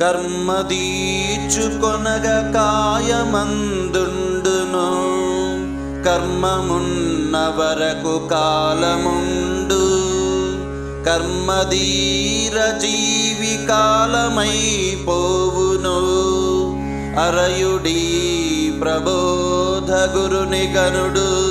కర్మదీచుకొనగ కాయమందుండును. కర్మమున్న వరకు కాలముండు కర్మధీర జీవి కాలమైపోవును. అరయుడీ ప్రబోధ గురుని గనుడు